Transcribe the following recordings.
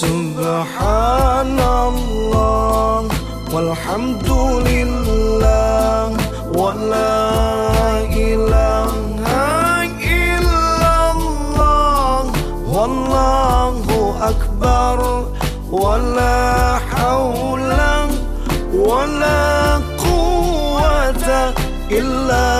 سبحان الله والحمد لله ولا إله إلا الله والله أكبر ولا حول ولا قوة إلا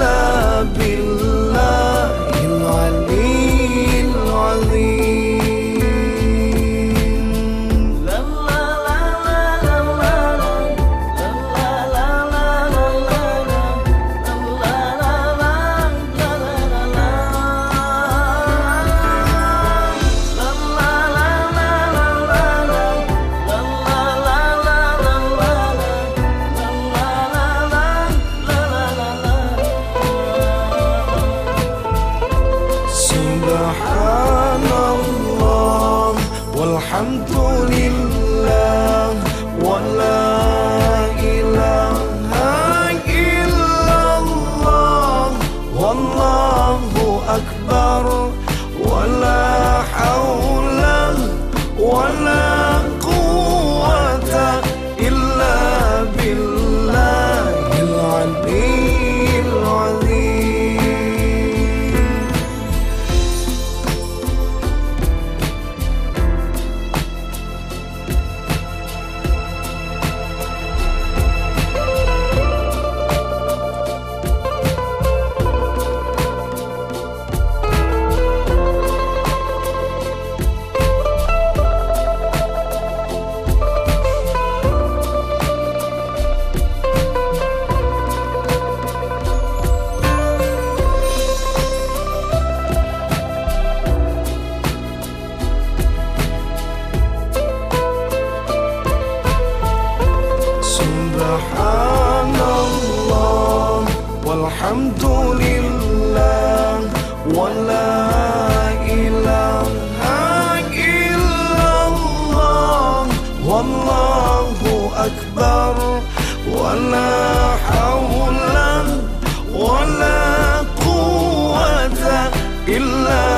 tanto إلا